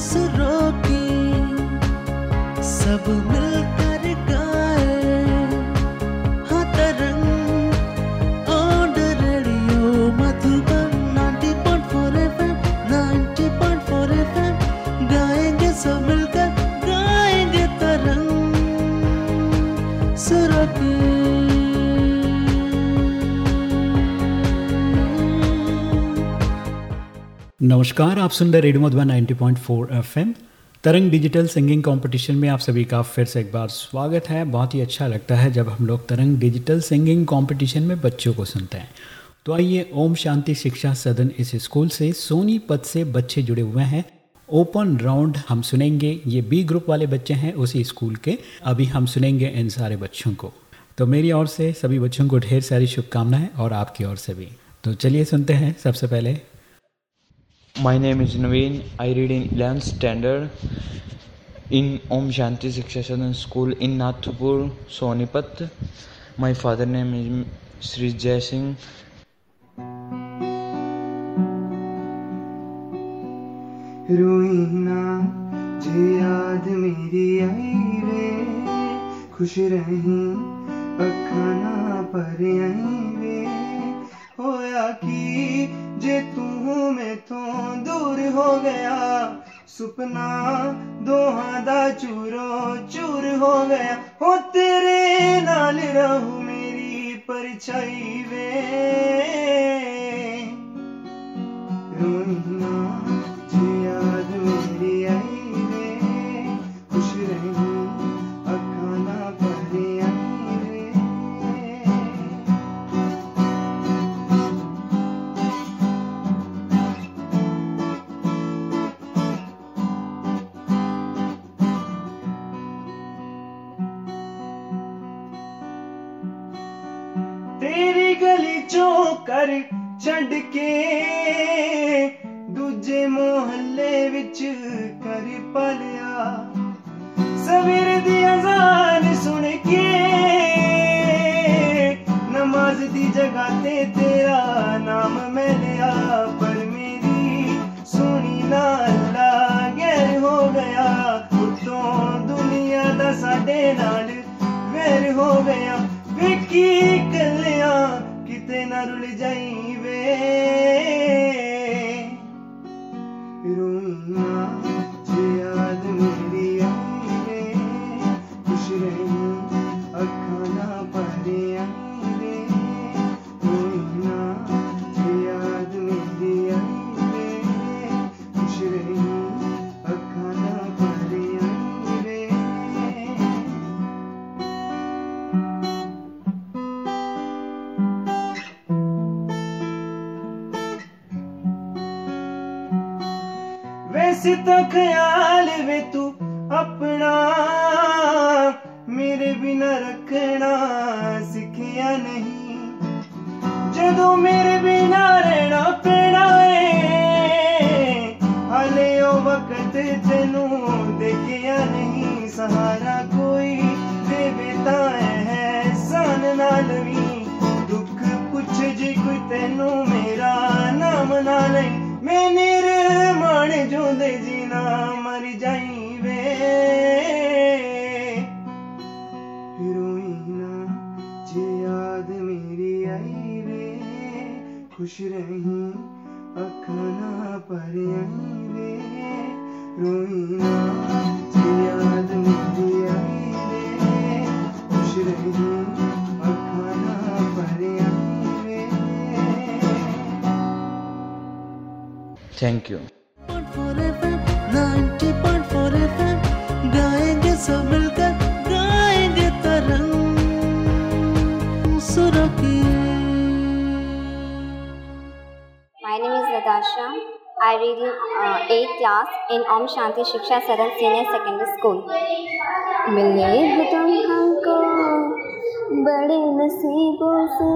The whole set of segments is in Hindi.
सुरों की सब मिलकर नमस्कार, आप सुन रहे radio Madhuban 90.4 FM. Tarang digital singing competition में आप सभी का फिर से एक बार स्वागत है। बहुत ही अच्छा लगता है जब हम लोग तरंग डिजिटल सिंगिंग कंपटीशन में बच्चों को सुनते हैं। तो आइए, ओम शांति शिक्षा सदन इस स्कूल से सोनीपत से बच्चे जुड़े हुए हैं। ओपन राउंड हम सुनेंगे। ये बी ग्रुप वाले बच्चे हैं उसी स्कूल के। अभी हम सुनेंगे इन सारे बच्चों को। तो मेरी ओर से सभी बच्चों को ढेर सारी शुभकामनाएँ और आपकी ओर से भी। तो चलिए सुनते हैं सबसे पहले My name is Naveen. I read in 11th standard in Om Shanti Shiksha Sadan School in Nathpur, Sonipat. My father name is Sri Jai Singh. रूईना जे याद मेरी आई वे खुश रही अखा ना पर आई वे होया की हो गया। सुपना दोहादा चूरो, चूर हो गया। हो तेरे नाल रहू मेरी परछाई वे। गया I read in eight class in Om Shanti Shiksha Saral senior secondary school मिले हो तुम हमको बड़े नसीबों से।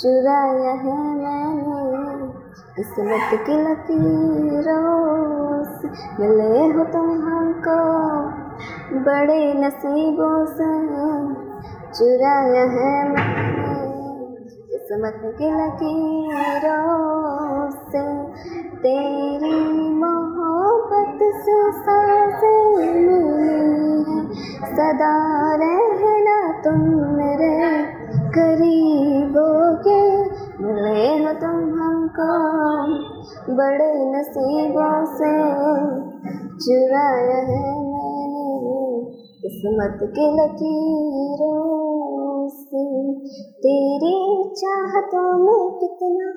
चुराया है मैंने किस्मत की लकीरों मिले हो तुम हमको बड़े नसीबों से। चुराया है मैंने किस्मत की लकीरों से तेरी मोहब्बत साँसें मिली है। सदा रहना तुम मेरे करीबों के, मिले हो तुम हमको बड़े नसीबों से। चुराया है मैंने किस्मत की लकीरों से। तेरी चाहतों में कितना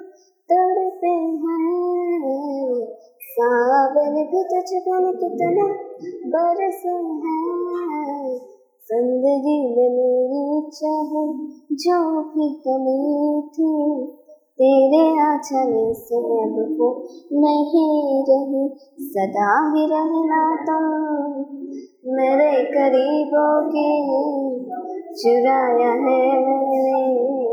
तड़पे हैं। सावन भी तुझ बिन कितना बरस है। ज़िंदगी में मेरी चाहे जो भी कमी थी, तेरे आचले से अब वो नहीं रही। सदा ही रहना तुम मेरे करीबों के चुराया है मैंने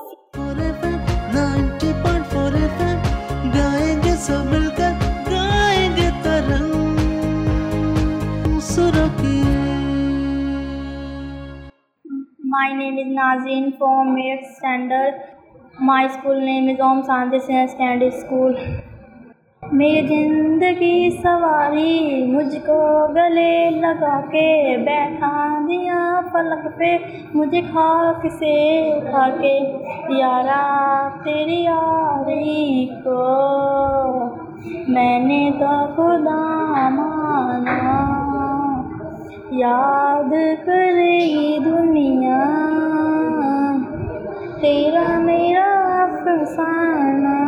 सब मिलकर गाएँगे तरंग सुरों की My name is Nazreen from 8th standard. My school name is Om Shanti Senior Secondary School. मेरी ज़िंदगी सवारी, मुझको गले लगा के बैठा दिया पलक पे। मुझे खाक से उठा के, यारा, तेरी यारी को मैंने तो खुदा माना। याद करेगी दुनिया, तेरा मेरा अफसाना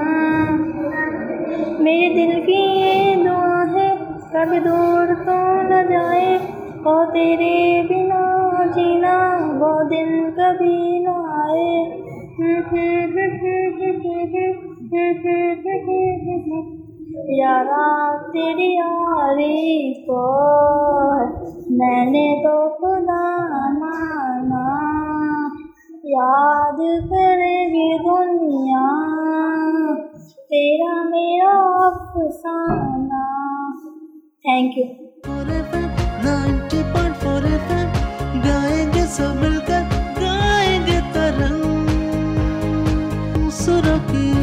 मेरे दिल की ये दुआ है, कभी दूर तो न जाए। और तेरे बिना जीना, वो दिन कभी न आए। यारा तेरी यारी को मैंने तो खुदा माना। याद करेगी दुनिया। तेरा मेरा अफसाना। थैंक यू Forever 90.4 FM गाएँगे सब मिलकर गाएँगे तरंग सुरों की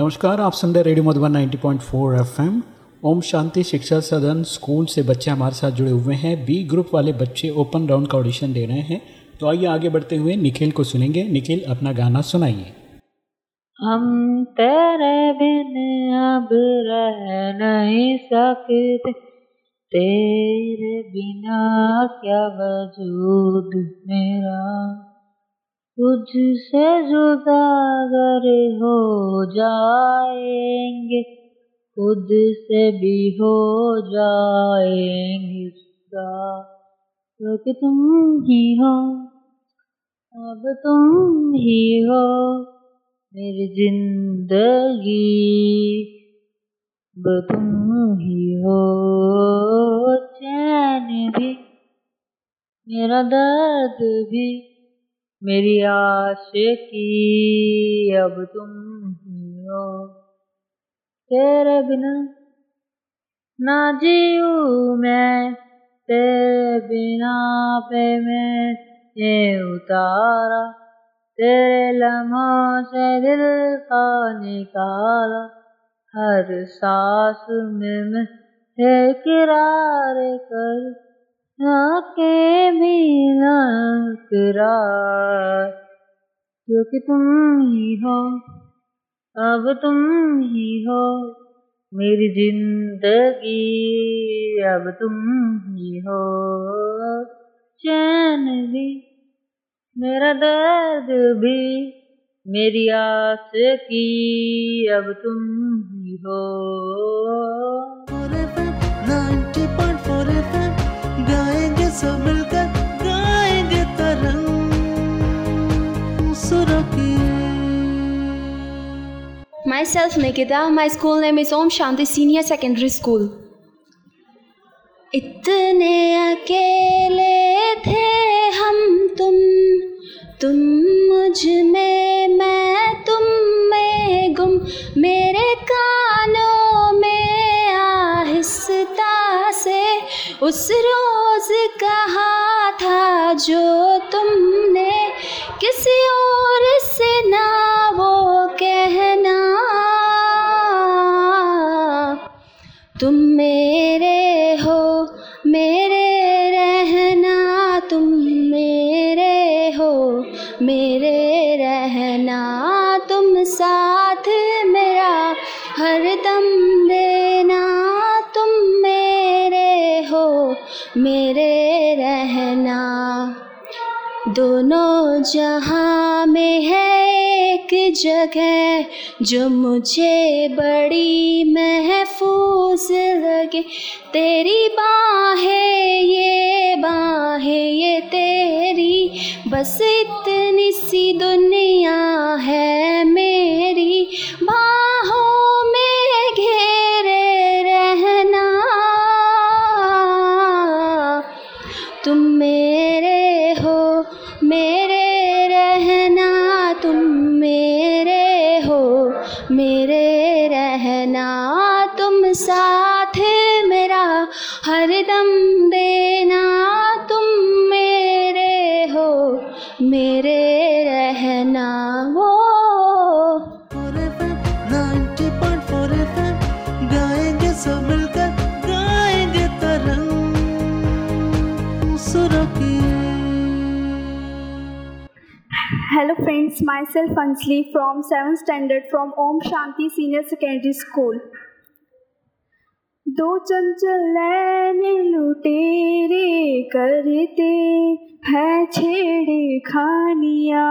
नमस्कार आप सुन रहे radio Madhuban 90.4 FM Om Shanti Shiksha Sadan school से बच्चे हमारे साथ जुड़े हुए हैं। बी ग्रुप वाले बच्चे ओपन राउंड का ऑडिशन दे रहे हैं। तो आइए आगे बढ़ते हुए निखिल को सुनेंगे। निखिल अपना गाना सुनाइए। हम तेरे बिन अब रह नहीं सकते। तेरे बिना क्या वजूद मेरा? तुझसे जुदा अगर हो जाएँगे खुद से भी हो जाएँगे जुदा। क्योंकि तुम ही हो, अब तुम ही हो। मेरी ज़िंदगी तुम ही हो चैन भी, मेरा दर्द भी, मेरी आश आशिकी अब तुम ही हो। तेरे बिना ना जीऊ मैं, तेरे बिना पे मैं ये उतारा तेरे लम्हों से दिल का निकाला, हर सांस में मैं इकरार कर आके भी ना इकरार क्योंकि तुम ही हो, अब तुम ही हो, मेरी ज़िंदगी, अब तुम ही हो। चैन भी मेरा दर्द भी मेरी आस की अब तुम ही हो Forever 90.4 FM गाएँगे सब मिलकर गाएँगे तरंग सुरों Myself Nikita, my school name is Om Shanti Senior Secondary School. इतने अकेले थे हम तुम तुम मुझमें, मैं तुम में गुम। मेरे कानों में आहिस्ता से उस रोज कहा था जो दोनों जहाँ में है एक जगह, जो मुझे बड़ी महफूज लगे। तेरी बाहें ये बाहें ये तेरी, बस इतनी सी दुनिया है मेरी। बाहों में घेरे साथ है मेरा हरदम देना तुम मेरे हो मेरे रहना वो। Hello friends myself Anjali from seven standard from Om Shanti senior secondary school दो चंचल नैन लुटेरे करते है छेड़े खानिया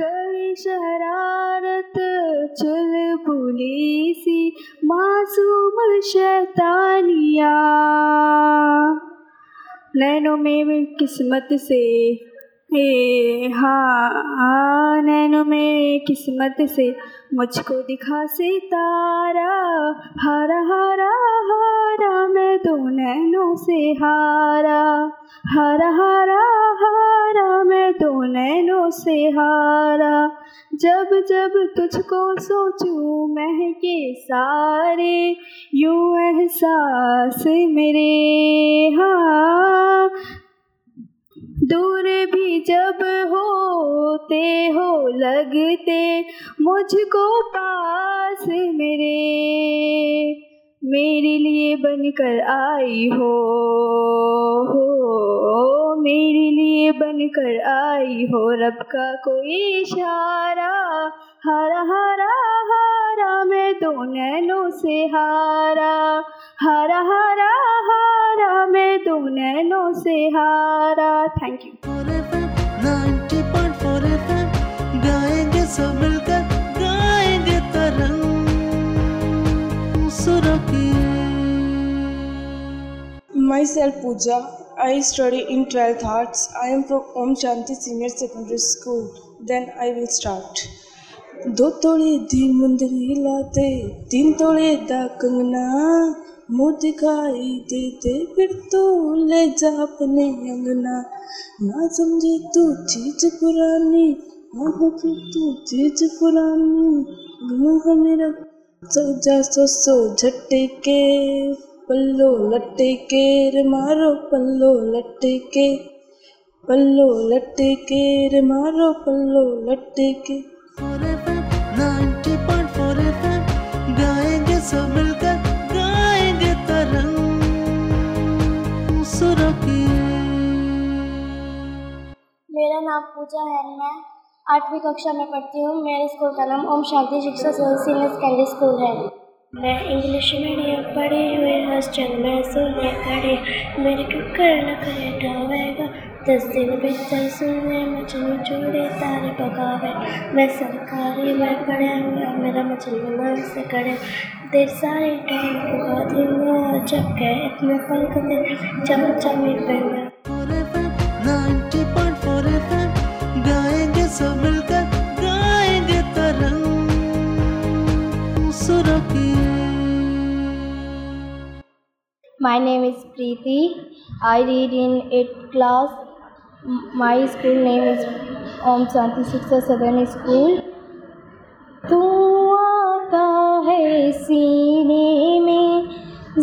कई शरारत चल बुली सी मासूम शैतानिया। नैनों में किस्मत से हे हाँ नैनों में किस्मत से मुझको दिखा सितारा हरा हरा हरा, मैं दो नैनों से हारा। हरा हरा हरा, मैं दो नैनों से हारा। जब जब तुझको सोचूं महके सारे, यूँ एहसास मेरे हाँ दूर भी जब होते हो लगते मुझको पास मेरे मेरे लिए बनकर आई हो हो, मेरे लिए बनकर आई हो। रब का कोई इशारा, हरा हरा हरा हरा मैं दो नैनों से हारा। हरा हरा हरा मैं दो नैनों से हारा। Thank you myself Puja I study in twelfth arts I am from Om Shanti senior secondary school then I will start दो तोड़े दी मुंदरी लाते, तीन तोड़े दा कंगना मुँह दिखाई दे दे फिर तो ले जा अपने अंगना। ना समझे तू चीज़ पुरानी ना हो फिर तू चीज़ पुरानी। मुँह मेरा सजा सो सो झट्टे के पल्लो लट्टे के रे मारो पल्लो लट्टे के पल्लो लट्टे के रे मारो पल्लो लट्टे के नाम पूजा है, मैं आठवीं कक्षा में पढ़ती हूँ। मेरे स्कूल का नाम ओम शांति शिक्षा सीनियर सेकेंडरी स्कूल है। मैं इंग्लिश मीडियम पढ़ी हुई हॉस्टल में सुने खड़ी मेरे क्यों करना करे ढावेगा दस दिन भीतर सुने, मछली चूड़े तारे पकावे। मैं सरकारी में पढ़ा हुआ मेरा मछली मन से करे देर सारी टाइम पका दूँगा जब गए इतने पल दे चम चमी पेंगा सब मिलकर गाएँगे तरंग सुरों की My name is Preeti. I read in 8th class. My school name is Om Shanti Shiksha Southern School. तू आता है सीने में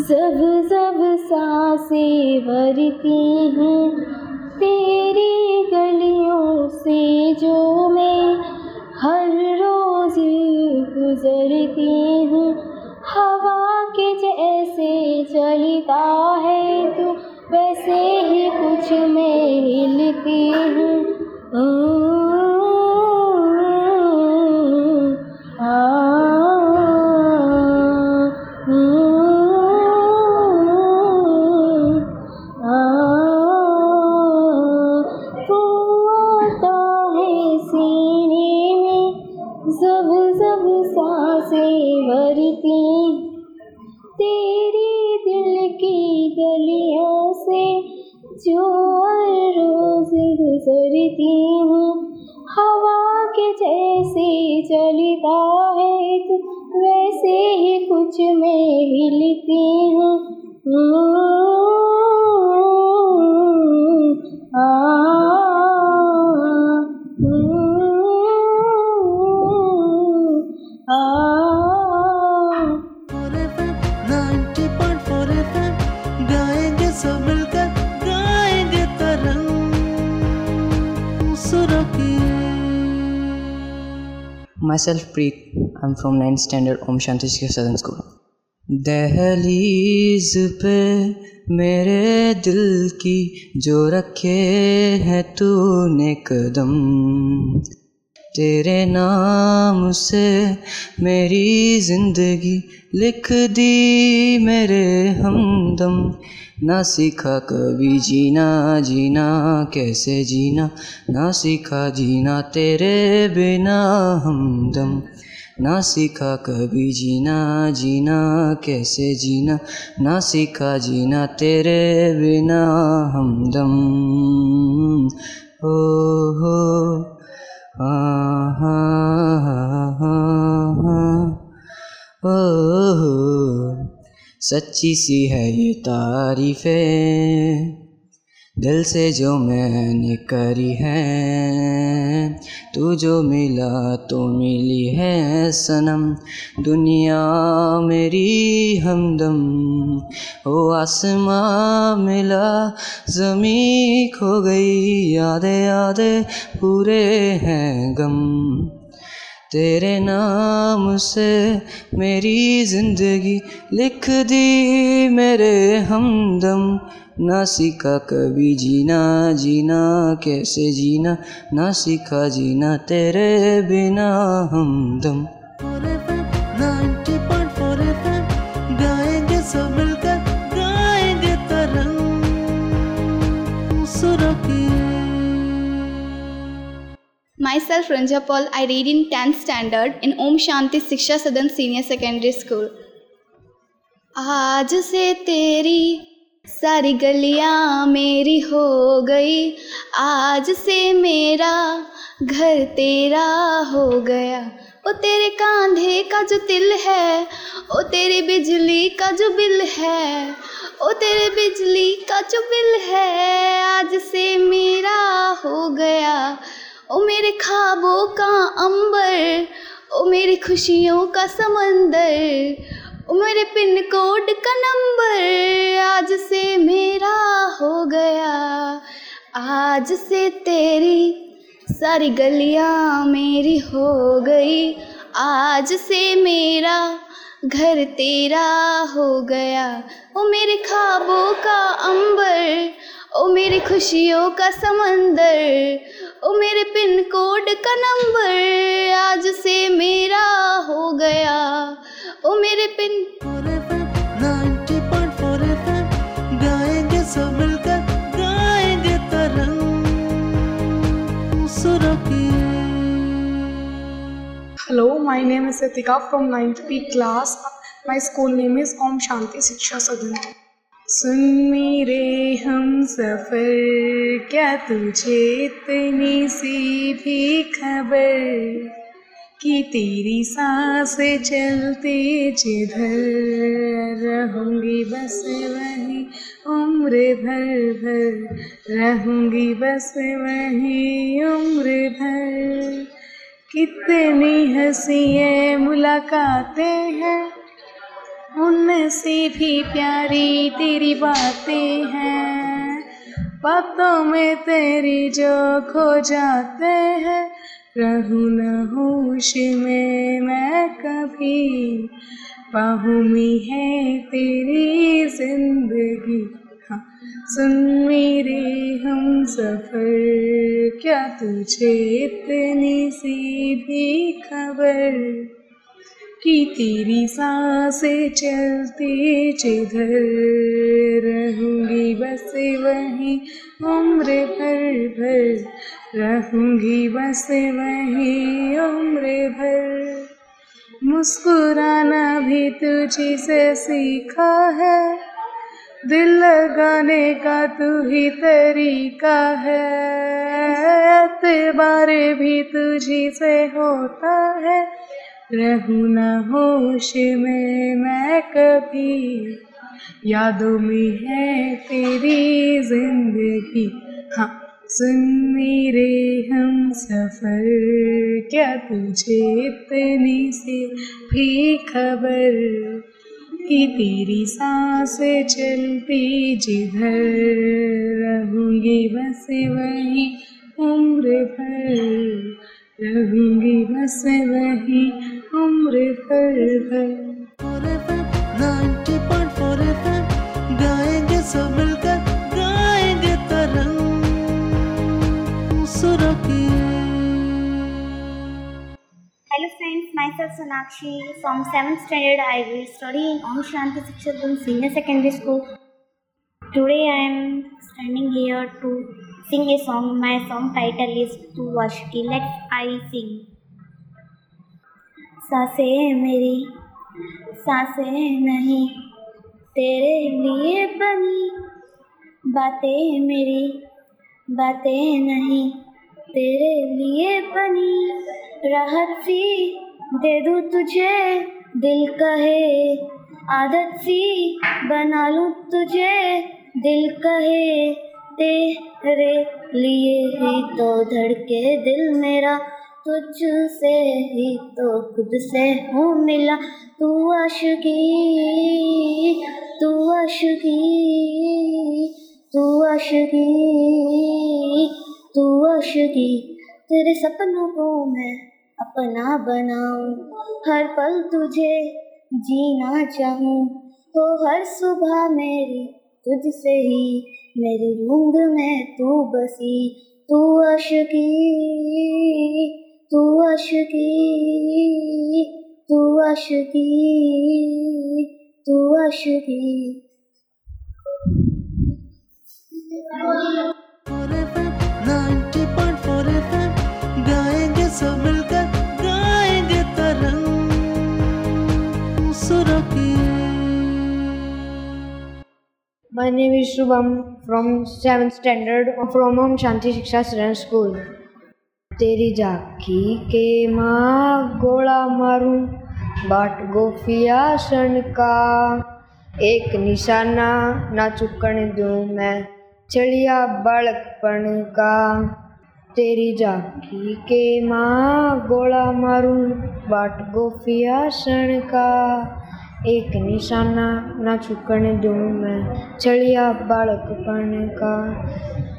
जब जब साँसें भरती हूँ तेरी गलियों से जो मैं हर रोज गुजरती हूँ, हवा के जैसे चलता है तू, वैसे ही कुछ मैं हिलती हूँ। Myself Preet. I'm from 9th standard Om Shanti Shikha Southern School. दहलीज पे मेरे दिल की जो रखे है तूने कदम तेरे नाम से मेरी ज़िंदगी लिख दी मेरे हमदम ना सीखा कभी जीना जीना कैसे जीना? ना सीखा जीना तेरे बिना हमदम। ना सीखा कभी जीना जीना कैसे जीना? ना सीखा जीना तेरे बिना हमदम। हो हो हा। सच्ची सी है ये तारीफें, दिल से जो मैंने करी है, तू जो मिला तो मिली है सनम। दुनिया मेरी हमदम, ओ आसमां मिला ज़मी खो गई, यादे यादे पूरे हैं गम। तेरे नाम से मेरी ज़िंदगी लिख दी, मेरे हमदम। ना सीखा कभी जीना जीना कैसे जीना? ना सीखा जीना तेरे बिना हमदम। Myself Ranja Paul I read in tenth standard in Om Shanti Shiksha Sadan senior secondary school आज से तेरी सारी गलियाँ मेरी हो गई। आज से मेरा घर तेरा हो गया। ओ तेरे कांधे का जो तिल है, ओ तेरी बिजली का जो बिल है, ओ तेरे बिजली का जो बिल है, आज से मेरा हो गया। ओ मेरे ख्वाबों का अंबर, ओ मेरी खुशियों का समंदर, ओ मेरे पिन कोड का नंबर, आज से मेरा हो गया, आज से तेरी सारी गलियाँ मेरी हो गई, आज से मेरा घर तेरा हो गया। ओ मेरे ख्वाबों का अंबर, ओ मेरी खुशियों का समंदर ओ मेरे पिन कोड का नंबर आज से मेरा हो गया। ओ मेरे pin hello my name is Satika from ninth P class my school name is Om Shanti Shiksha Sadan सुन मेरे हम सफ़र, क्या तुझे इतनी सी भी खबर? कि तेरी साँसें चलते जिधर रहूँगी बस वहीं, उम्र भर भर रहूँगी बस वहीं, उम्र भर। कितनी हँसी मुलाकातें हैं उनसे भी प्यारी तेरी बातें हैं। बातों में तेरी जो खो जाते हैं, रहूँ न होश में मैं कभी पाहूँ है तेरी ज़िंदगी। हाँ सुन मेरे हम सफ़र, क्या तुझे इतनी सी भी खबर? कि तेरी साँसें चलती जिधर रहूँगी, बस वहीं उम्र भर भर रहूँगी, बस वहीं उम्र भर। मुस्कुराना भी तुझी से सीखा है, दिल लगाने का तू ही तरीका है। एतबार भी तुझी से होता है रहूँ न होश में मैं कभी। यादों में है तेरी ज़िंदगी। हाँ सुन मेरे हम सफ़र। क्या तुझे इतनी सी भी खबर? कि तेरी सांस चलती जिधर रहूँगी बस वहीं उम्र भर। रहूँगी बस वही उम्र भर। भर फ्रॉम सेवेंथ स्टैंडर्ड शांति शिक्षक senior secondary school today I am standing here to sing a song. My song title is Tu Vashki. Let's I sing. साँसें मेरी, साँसें नहीं, तेरे लिए बनी बातें मेरी, बातें नहीं, तेरे लिए बनी राहत सी दे दूँ तुझे, दिल कहे आदत सी बना लूँ तुझे, दिल कहे तेरे लिए ही तो धड़के दिल मेरा तुझ से ही तो खुद से हूँ मिला। तू आशिकी तू आशिकी तू आशिकी तू आशिकी तेरे सपनों को मैं अपना बनाऊँ, हर पल तुझे जीना चाहूँ। हो हर सुबह मेरी तुझसे ही मेरी रूंग में तू बसी तू आशिकी तू आशिकी तू आशिकी तू फोर गाएँगे सब मिलकर गाएँगे तरंग सुरों की My name is Shubham. From 7th standard from Om Shanti Shiksha Saran School. तेरी झाकी के माँ गोला मारूं, बाट गोफिया सन का। एक निशाना ना चुकने दूँ मैं चलिया बालकपन का। तेरी झाकी के माँ गोला मारूं, बाट गोफिया सन का। एक निशाना ना चुकने दूँ मैं। चलिया बालक बन का।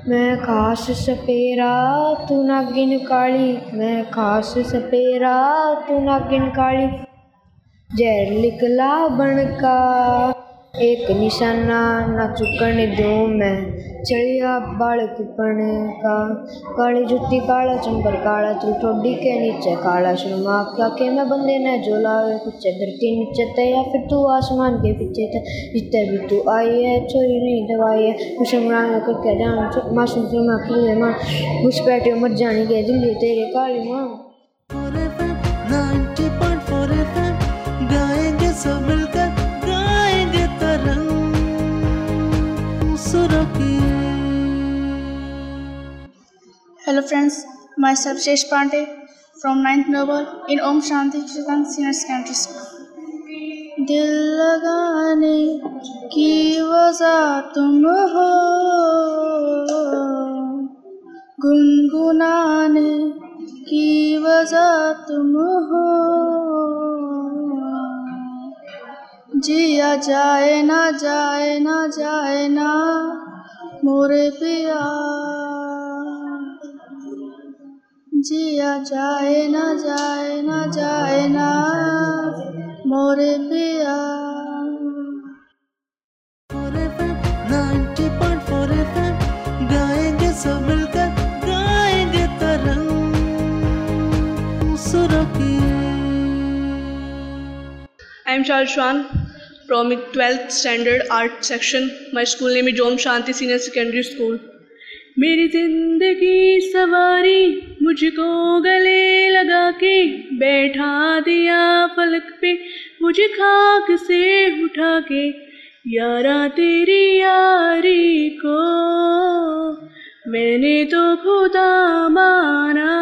मैं खास सपेरा, तू नागिन काली। मैं खास सपेरा, तू नागिन काली। जहर बन का। एक निशाना ना चुकने दूँ मैं। चलिया बालकपन का काली जुत्ती काला चंबर काला तू ठोडी के नीचे काला सुरमा क्या के मैं बंदे ने झोलावे पीछे धरती नीचे थे या फिर तू आसमान के पीछे थे जितने भी तू आई है छोरी नहीं दवाई है मुसलमान करके जान मासूम सुरमा खिले माँ घुस बैठे मर जाने के दिल्ली तेरे काली माँ friends myself Pandey from ninth नवर in Om Shanti Chetan senior secondary school दिल लगाने की वजह तुम हो। गुनगुनाने की वजह तुम हो। जिया जाए ना जाए ना जाए ना, मोरे पिया जिया जाए ना जाए ना जाए ना मोरे पिया 90.4 FM गाएँगे सब मिलकर गाएँगे तरंग सुरों की I am from 12th standard art section. My school name is Om Shanti Senior Secondary School. मेरी ज़िंदगी सवारी मुझको गले लगा के बैठा दिया पलक पे, मुझे खाक से उठा के, यारा तेरी यारी को। मैंने तो खुदा माना,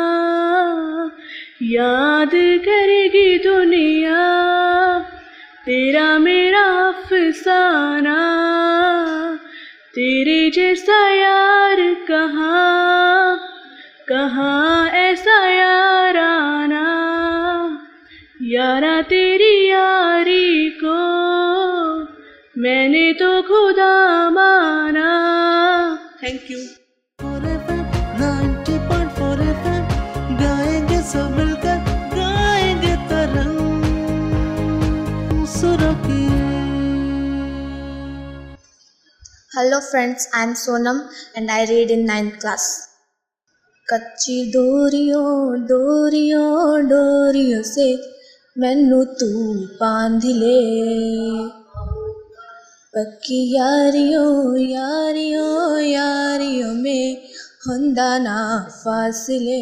याद करेगी दुनिया, तेरा मेरा अफसाना। तेरे जैसा यार कहाँ कहाँ ऐसा यार आना? यारा तेरी यारी को मैंने तो खुदा माना। थैंक यू 90.4 FM गाएँगे सब hello friends I am Sonam and I read in ninth class कच्ची डोरियों डोरियों डोरियों से मैनू तू बाँध ले। पक्की यारियों यारियों यारियों में हंदा ना फासले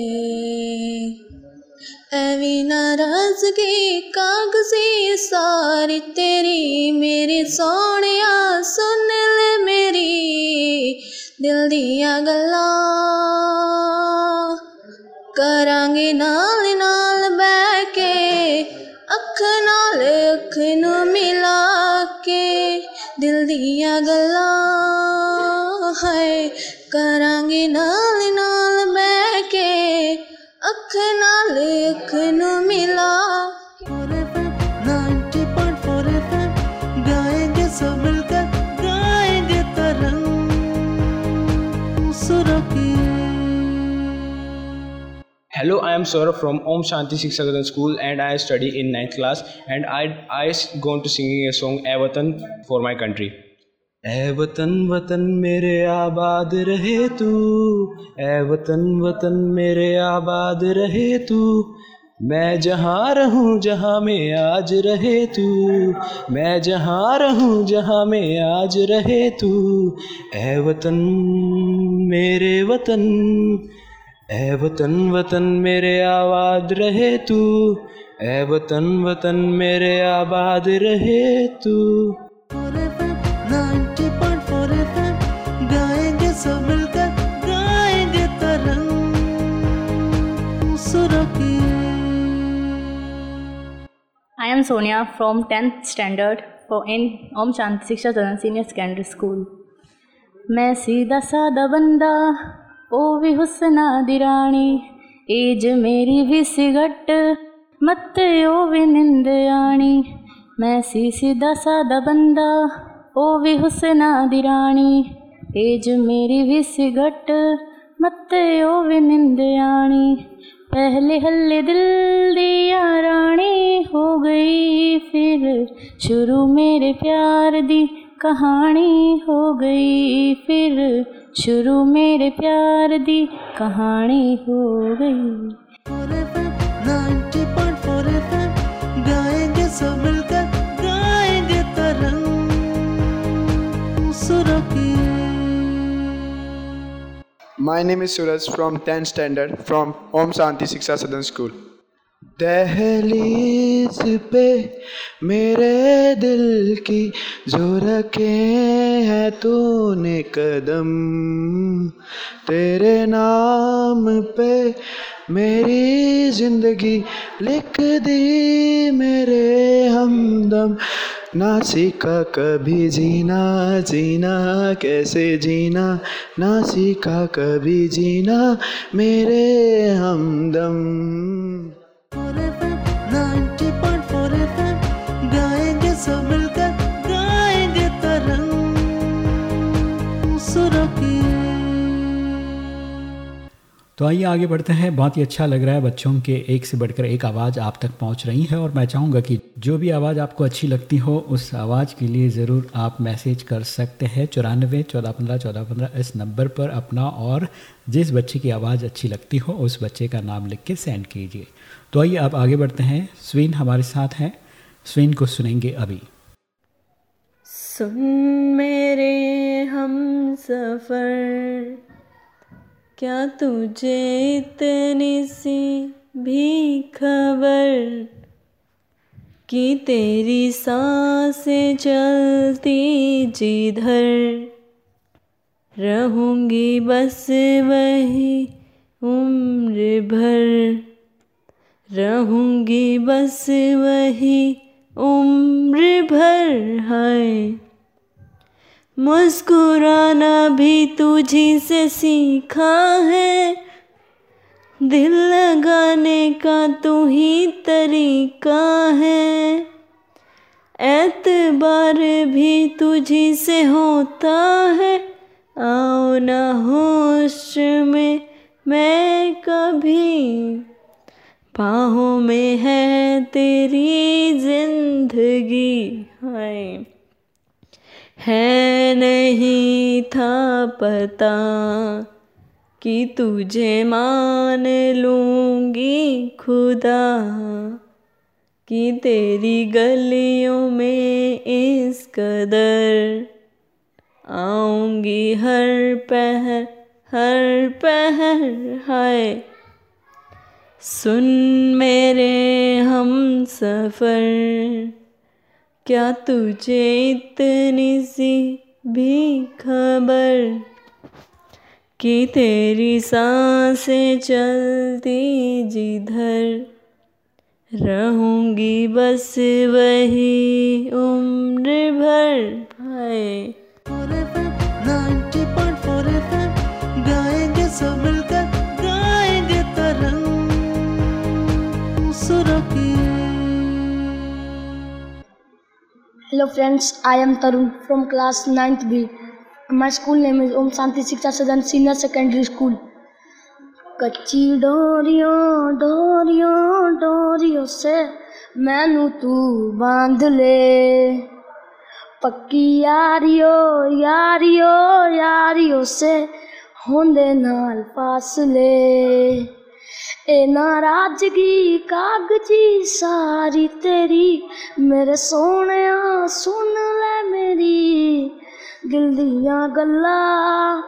ਐਵੇਂ ਨਾਰਾਜ਼ਗੀ ਕਾਗਜ਼ੀ ਸਾਰੀ ਤੇਰੀ ਮੇਰੇ ਸੋਹਣਿਆ ਸੁਣ ਲੈ ਮੇਰੀ ਦਿਲ ਦੀਆਂ ਗੱਲਾਂ ਕਰਾਂਗੇ ਨਾਲ ਨਾਲ ਬਹਿ ਕੇ ਅੱਖ ਨਾਲ ਅੱਖ ਨੂੰ ਮਿਲਾ ਕੇ ਦਿਲ ਦੀਆਂ ਗੱਲਾਂ ਹੈ ਕਰਾਂਗੇ ਨਾਲ ਨਾਲ सुरों की Hello, I am Saurabh from Om Shanti Shiksha Sadan School and I study in 9th class and I I s- going to singing a song "A Watan" for my country. ए वतन वतन मेरे आबाद रहे तू। ए वतन वतन मेरे आबाद रहे तू। मैं जहाँ रहूँ, जहाँ में आज रहे तू। मैं जहाँ रहूँ, जहाँ में आज रहे तू। ए वतन मेरे वतन ए वतन वतन मेरे आबाद रहे तू। ए वतन वतन मेरे आबाद रहे तू। am Sonia from 10th standard for in Om Shanti Shiksha Sadan Senior Secondary School. मैं सीधा सादा बंदा ओ भी हुसना दिरानी एज मेरी भी सिगट मत ओ भी निंद आनी मैं सी सीधा सादा बंदा ओ भी हुसना दिरानी एज मेरी भी सिगट मत ओ भी निंद आनी पहले हल्ले दिल दिया रानी हो गई, फिर शुरू मेरे प्यार दी कहानी हो गई, फिर शुरू मेरे प्यार दी कहानी हो गई। 90.4 FM गाएँगे सब My name is Suraj from 10th standard from Om Shanti Shiksha Sadan School. दहलीज पे मेरे दिल की जो रखे हैं तूने कदम तेरे नाम पे मेरी ज़िंदगी लिख दी मेरे हमदम ना सीखा कभी जीना जीना कैसे जीना? ना सीखा कभी जीना मेरे हमदम। तो आइए आगे बढ़ते हैं। बहुत ही अच्छा लग रहा है बच्चों के एक से बढ़कर एक आवाज़ आप तक पहुँच रही है और मैं चाहूँगा कि जो भी आवाज़ आपको अच्छी लगती हो, उस आवाज़ के लिए ज़रूर आप मैसेज कर सकते हैं। चौरानवे, चौदह पंद्रह चौदह पंद्रह इस नंबर पर अपना और जिस बच्चे की आवाज़ अच्छी लगती हो, उस बच्चे का नाम लिख के सेंड कीजिए। तो आइए आप आगे बढ़ते हैं। स्विन हमारे साथ हैं। स्विन को सुनेंगे अभी। सुन मेरे हम सफ़र क्या तुझे इतनी सी भी खबर कि तेरी साँसें चलती जिधर? रहूँगी बस वही उम्र भर। रहूँगी बस वही उम्र भर है। मुस्कुराना भी तुझी से सीखा है। दिल लगाने का तू ही तरीका है। एतबार भी तुझी से होता है। आओ ना होश में मैं कभी बाहों में है तेरी ज़िंदगी। है है नहीं था पता कि तुझे मान लूँगी खुदा, कि तेरी गलियों में इस कदर आऊँगी हर पहर हर पहर है सुन मेरे हम सफ़र क्या तुझे इतनी सी भी खबर कि तेरी साँसें चलती जिधर रहूँगी बस वही उम्र भर 90.4 FM गाएँगे सब hello friends I am Tarun from class ninth B my school name is Om Shanti Shiksha Sadan senior secondary school कच्ची डोरियो डोरियो डोरियो से मैनू तू बाँध ले। पक्की यारियो यारियो यारियो से होंदे नाल फासले ए नाराज़गी कागज़ी सारी तेरी। मेरे सोने सुन ले मेरी। दिल दियाँ गल्लां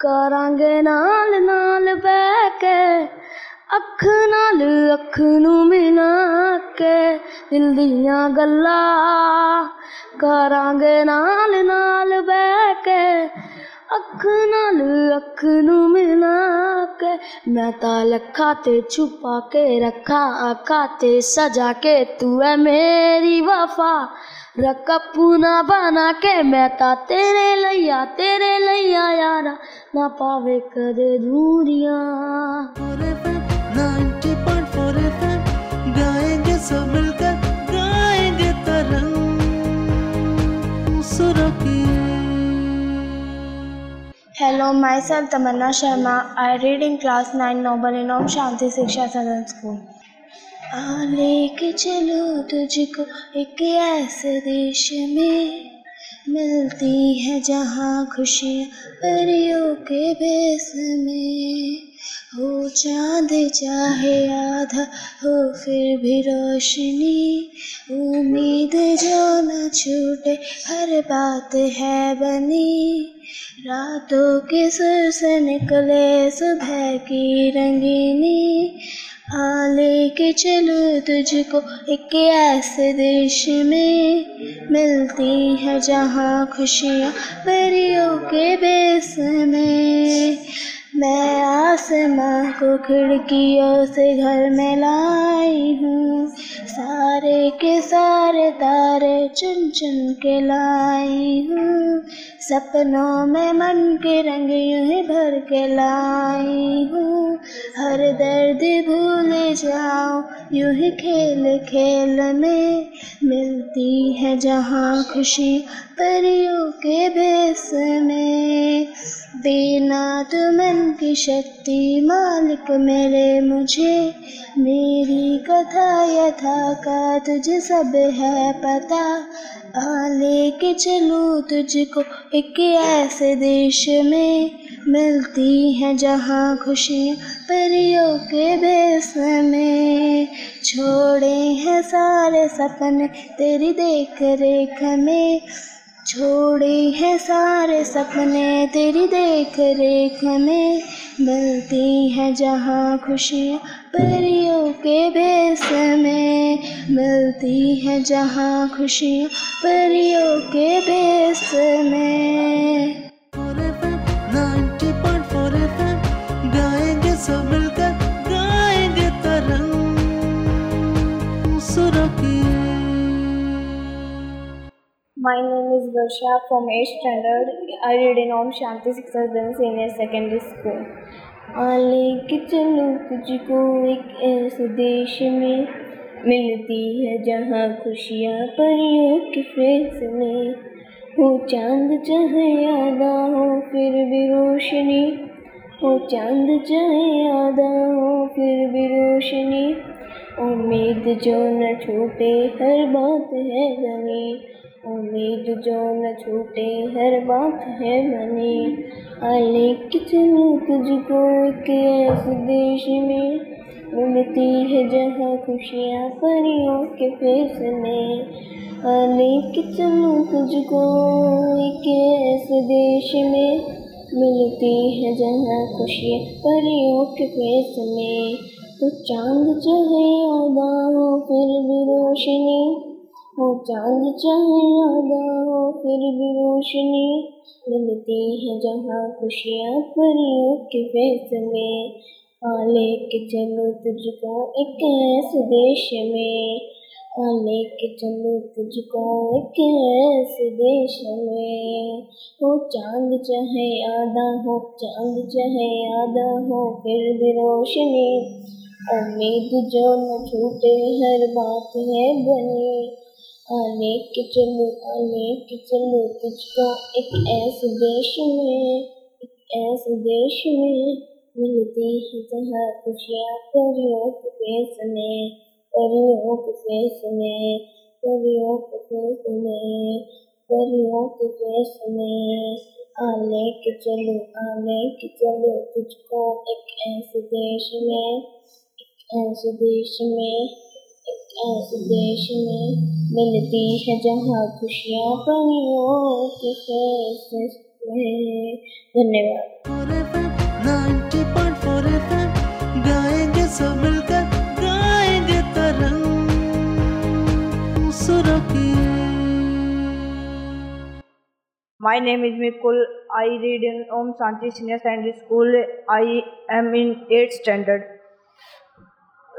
करांगे नाल नाल बह के अख नाल अख नू मिला के। दिल दियाँ गल्लां करांगे नाल नाल बह के ਅੱਖ ਨਾਲ ਅੱਖ ਨੂੰ ਮਿਲਾ ਕੇ ਮੈਂ ਤਾਂ ਲੱਖਾਂ ਤੇ ਛੁਪਾ ਕੇ ਰੱਖਾ ਅੱਖਾਂ ਤੇ ਸਜਾ ਕੇ ਤੂੰ ਐ ਮੇਰੀ ਵਫਾ ਰੱਖ ਆਪਣਾ ਬਣਾ ਕੇ ਮੈਂ ਤਾਂ ਤੇਰੇ ਲਈਆ ਤੇਰੇ ਲਈਆ ਯਾਰਾ ਨਾ ਪਾਵੇ ਕਦੇ ਦੂਰੀਆਂ 90.4 FM गाएंगे सब मिलकर गाएंगे तरंग सुरों की hello myself Tamanna Sharma I read in class nine noble in Om Shanti Shiksha Sadan school लेके चलो तुझको एक ऐसे देश में मिलती है जहाँ खुशियाँ परियों के बेस में। हो चाँद चाहे आधा हो फिर भी रोशनी। उम्मीद जो न छूटे, हर बात है बनी। रातों के सुर से निकले सुबह की रंगीनी। आ लेके चलो तुझको एक ऐसे देश में मिलती है जहाँ खुशियाँ, परियों के बेस में। मैं आसमां को खिड़कियों से घर में लाई हूँ। सारे के सारे तारे चुन चुन के लाई हूँ। सपनों में मन के रंग यूँ भर के लाई हूँ। हर दर्द भूल जाओ, यूँ ही खेल खेल में मिलती है जहाँ खुशी परियों के भेस में। देना तो मन की शक्ति मालिक मेरे मुझे, मेरी कथा यथा का तुझे सब है पता आ लेके चलूँ तुझको एक ऐसे देश में मिलती हैं जहाँ खुशियाँ परियों के भेस में। छोड़े हैं सारे सपने तेरी देख रेख में। छोड़े हैं सारे सपने तेरी देख रेख में। मिलती हैं जहाँ खुशियाँ परियों के भेस में मिलती हैं जहाँ खुशियाँ परियों के भेस में 90.4 FM गाएँगे सब मिलकर गाएँगे तरंग सुरों की My name is Varsha from 8th standard. I read in Om Shanti Sikshadan Senior Secondary School. आले के चलो तुझको एक ऐसे देश में मिलती है जहाँ खुशियाँ परियों के फेस में हो चाँद चाहे आधा हो फिर भी रोशनी, हो चाँद चाहे आधा हो फिर भी रोशनी। उम्मीद जो न छूटे हर बात है बनी उम्मीद जो न छूटे, हर बात है बनी आले के चलो तुझको एक ऐसे देश में मिलती है जहाँ खुशियाँ परियों के फेस में। के चलो तुझको एक ऐसे देश में मिलती है जहाँ खुशियाँ परियों के फेस में। तो चाँद आधा हो फिर भी रोशनी। हो चाँद चाहे आधा हो, फिर भी रोशनी मिलती है जहाँ खुशियाँ परियों के फेस में आ लेके चलो तुझको एक ऐसे देश में। आ लेके चलो तुझको एक ऐसे देश में। हो चाँद चाहे आधा हो, चाँद चाहे आधा हो, फिर भी रोशनी। उम्मीद जो न छूटे, हर बात है बनी। आने के चलो आने के चलो तुझको एक ऐसे देश में, एक ऐसे देश में मिलती है जहाँ खुशियाँ परियों के फेस में परियों के फेस में परियों के फेस में परियों के फेस में आने के चलो, आने के चलो, तुझको एक ऐसे देश में, एक ऐसे देश में। देश में मिलती है जहाँ खुशियाँ परियों के धन्यवाद गाएँगे सब मिलकर गाएँगे तरंग सुरों My name is Mikul. I read in Om Shanti Senior Secondary School. I am in 8th standard.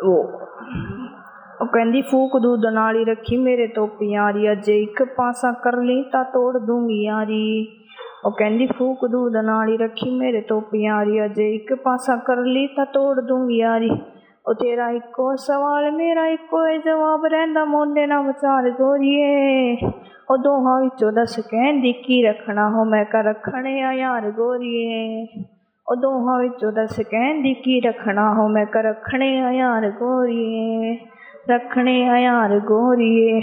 ਉਹ ਕਹਿੰਦੀ ਫੂਕ ਦੂਦ ਨਾਲ ਹੀ ਰੱਖੀ ਮੇਰੇ ਤੋਂ ਪਿਆਰੀ ਅਜੇ ਇੱਕ ਪਾਸਾ ਕਰ ਲਈ ਤਾਂ ਤੋੜ ਦੂੰਗੀ ਯਾਰੀ ਉਹ ਕਹਿੰਦੀ ਫੂਕ ਦੂਦ ਨਾਲ ਹੀ ਰੱਖੀ ਮੇਰੇ ਤੋਂ ਪਿਆਰੀ ਅਜੇ ਇੱਕ ਪਾਸਾ ਕਰ ਲਈ ਤਾਂ ਤੋੜ ਦੂੰਗੀ ਯਾਰੀ ਉਹ ਤੇਰਾ ਇੱਕੋ ਸਵਾਲ ਮੇਰਾ ਇੱਕੋ ਹੀ ਜਵਾਬ ਰਹਿੰਦਾ ਮੋਢੇ ਨਾਲ ਵਿਚਾਰ ਗੋਰੀਏ ਉਹ ਦੋਹਾਂ ਵਿੱਚੋਂ ਦੱਸ ਕਹਿੰਦੀ ਕੀ ਰੱਖਣਾ ਹੋ ਮੈਂ ਕਰ ਰੱਖਣੇ ਆ ਯਾਰ ਗੋਰੀਏ ਉਹ ਦੋਹਾਂ ਵਿੱਚੋਂ ਦੱਸ ਕਹਿੰਦੀ ਕੀ ਰੱਖਣਾ ਹੋ ਮੈਂ ਕਰ ਰੱਖਣੇ ਆ ਯਾਰ ਗੋਰੀਏ ਰੱਖਣੇ ਆ ਯਾਰ ਗੋਰੀਏ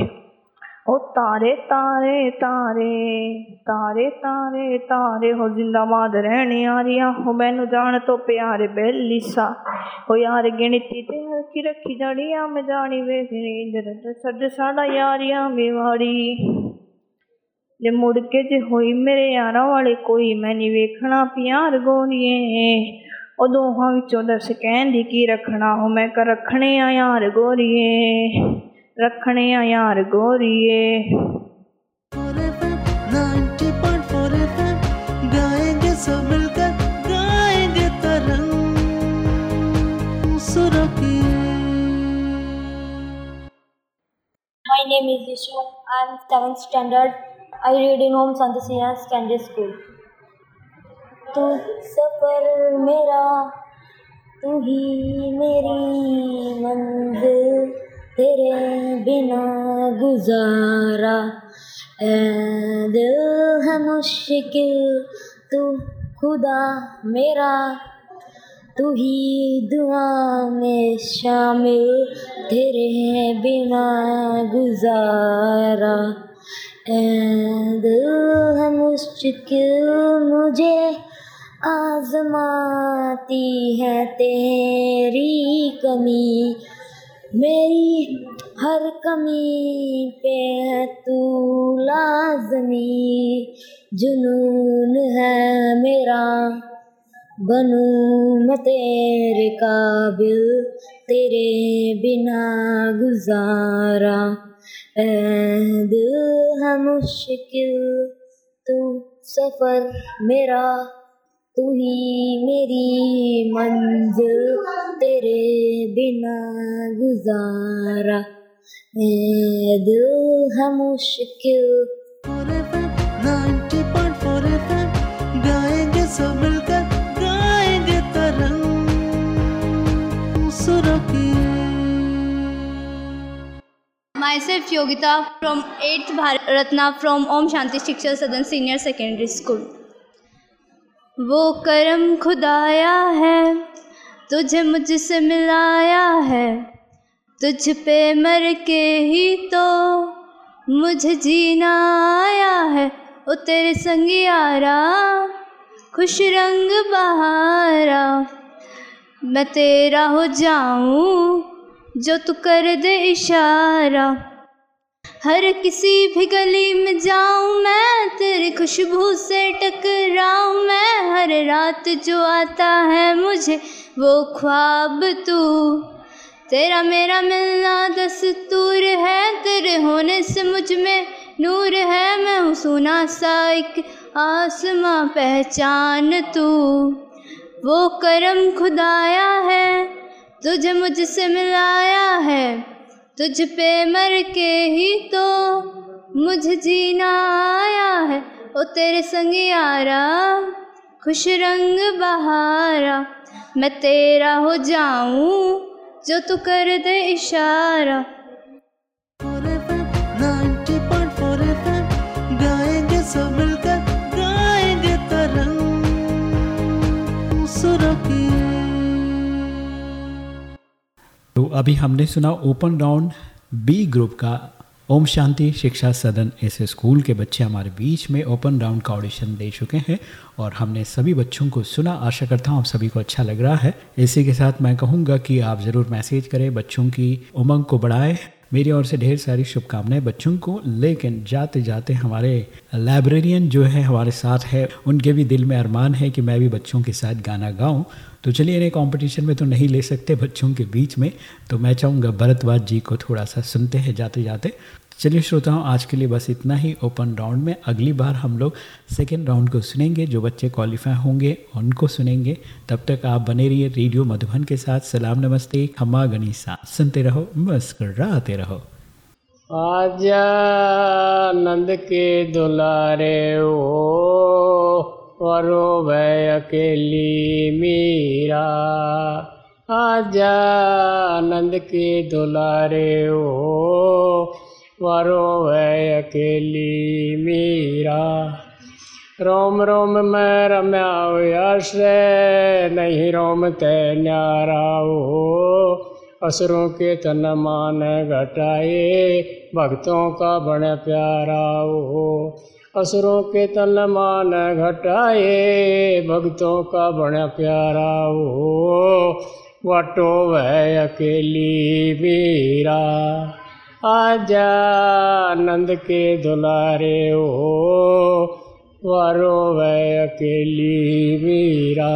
ਉਹ ਤਾਰੇ ਤਾਰੇ ਤਾਰੇ ਤਾਰੇ ਤਾਰੇ ਤਾਰੇ ਹੋ ਜ਼ਿੰਦਾਬਾਦ ਰਹਿਣੇ ਯਾਰੀਆਂ ਹੋ ਮੈਨੂੰ ਜਾਣ ਤੋਂ ਪਿਆਰੇ ਬੇਲੀਸਾ ਹੋ ਯਾਰ ਗਿਣਤੀ ਤੇ ਕੀ ਰੱਖੀ ਜੜੀਆਂ ਮੈਂ ਜਾਣੀ ਵੇਖਣੀ ਦਰ ਛੱਡ ਸਾਡਾ ਯਾਰੀਆਂ ਮੇਵਾੜੀ ਜੇ ਮੁੜ ਕੇ ਜੇ ਹੋਈ ਮੇਰੇ ਯਾਰਾਂ ਵਾਲੇ ਕੋਈ ਮੈਂ ਨਹੀਂ ਵੇਖਣਾ ਪਿਆਰ ਗੋਰੀਏ ਉਦੋਂ ਹਾਂ ਵਿੱਚੋਂ ਦਰਸ ਕਹਿੰਦੀ ਕੀ ਰੱਖਣਾ ਹੋ ਮੈਂ ਕਰ ਰੱਖਣੇ ਆ ਯਾਰ ਗੋਰੀਏ ਰੱਖਣੇ ਆ ਯਾਰ ਗੋਰੀਏ सब My name is Ishu. I am 7th standard. I read in Home Om Santasiya Secondary School. तू सफ़र मेरा, तू ही मेरी मंजिल, तेरे बिना गुजारा। ए दिल है मुश्किल, तू खुदा मेरा। तू ही दुआ में शामिल, तेरे बिना गुजारा। ए दिल है मुश्किल, मुझे आजमाती है तेरी कमी। मेरी हर कमी पे है तू लाजमी। जुनून है मेरा, बनू मैं तेरे काबिल, तेरे बिना गुजारा। दिल है मुश्किल, तू सफ़र मेरा। तू ही मेरी मंज तेरे बिना गुजारा। Myself Yogita from eighth Bharat Ratna from Om Shanti Shiksha Sadan senior secondary school वो करम खुदाया है, तुझे मुझसे मिलाया है। तुझ पे मर के ही तो मुझे जीना आया है। ओ तेरे संग यारा, खुश रंग बहारा। मैं तेरा हो जाऊँ, जो तू कर दे इशारा। हर किसी भी गली में जाऊँ मैं, तेरी खुशबू से टकराऊं मैं। हर रात जो आता है मुझे, वो ख्वाब तू। तेरा मेरा मिलना दस्तूर है, तेरे होने से मुझमें नूर है। मैं हूँ सोना सा एक आसमां पहचान तू। वो करम खुदाया है, तुझे मुझसे मिलाया है। तुझ पे मर के ही तो मुझ जीना आया है। ओ तेरे संग यारा, खुश रंग बहारा, मैं तेरा हो जाऊँ जो तू कर दे इशारा। अभी हमने सुना ओपन राउंड बी ग्रुप का ओम शांति शिक्षा सदन ऐसे स्कूल के बच्चे हमारे बीच में ओपन राउंड का ऑडिशन दे चुके हैं और हमने सभी बच्चों को सुना। आशा करता हूँ आप सभी को अच्छा लग रहा है। इसी के साथ मैं कहूँगा कि आप ज़रूर मैसेज करें बच्चों की उमंग को बढ़ाएँ। मेरी ओर से ढेर सारी शुभकामनाएँ बच्चों को, लेकिन जाते जाते हमारे लाइब्रेरियन जो है हमारे साथ है, उनके भी दिल में अरमान है कि मैं भी बच्चों के साथ गाना गाऊं। तो चलिए इन्हें कंपटीशन में तो नहीं ले सकते बच्चों के बीच में। तो मैं चाहूँगा भरतवाज जी को थोड़ा सा सुनते हैं जाते जाते चलिए श्रोताओं, आज के लिए बस इतना ही। ओपन राउंड में अगली बार हम लोग सेकेंड राउंड को सुनेंगे, जो बच्चे क्वालिफाई होंगे, उनको सुनेंगे। तब तक आप बने रहिए रेडियो मधुबन के साथ। सलाम, नमस्ते खमा गनीसा सुनते रहो, मुस्कराते रहो। आजा नंद के दुलारे, ओ वरो वह अकेली मीरा। आजा नंद के दुलारे, ओ वरो वह अकेली मीरा। रोम रोम मैं रम्या यश नहीं रोम ते न्यारा हो। असुरों के तन मान घटाए, भक्तों का बण प्यारा हो। असुरों के तन मान घटाए, भक्तों का बण प्यारा हो। वटो वह अकेली मीरा। आजा नंद के दुलारे हो वारो वह अकेली मीरा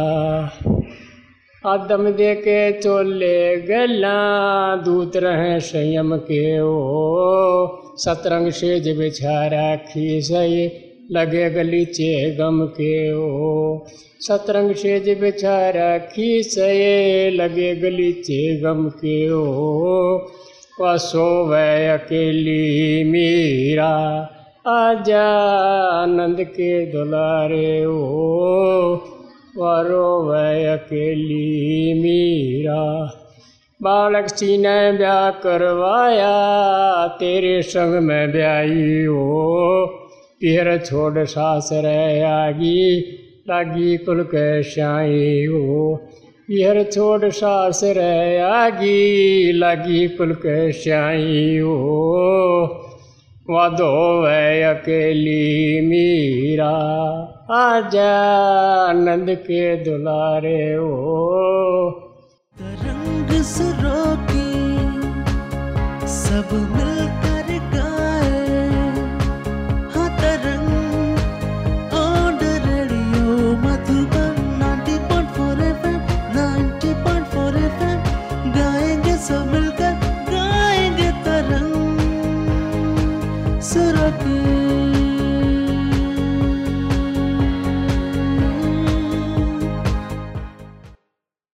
आदम दे के चोले गला दूत रहे संयम के, ओ सतरंग सेज बिछा राखी सही लगे गलीचे गम के, ओ सतरंग सेज बिछा राखी सये लगे गलीचे गम के, ओ वह सोवे अकेली मीरा, आजा आनंद के दुलारे वरो वह अकेली मीरा, बालक सी ने ब्याह करवाया, तेरे संग में ब्याई हो। पिहर छोड़ सास रह आगी, लागी कुल के श्याई हो। पिहर छोड़ सास लागी कुल के श्याई हो वादो वह अकेली मीरा, आजा आनंद के दुलारे हो तरंग सुरों सब मिल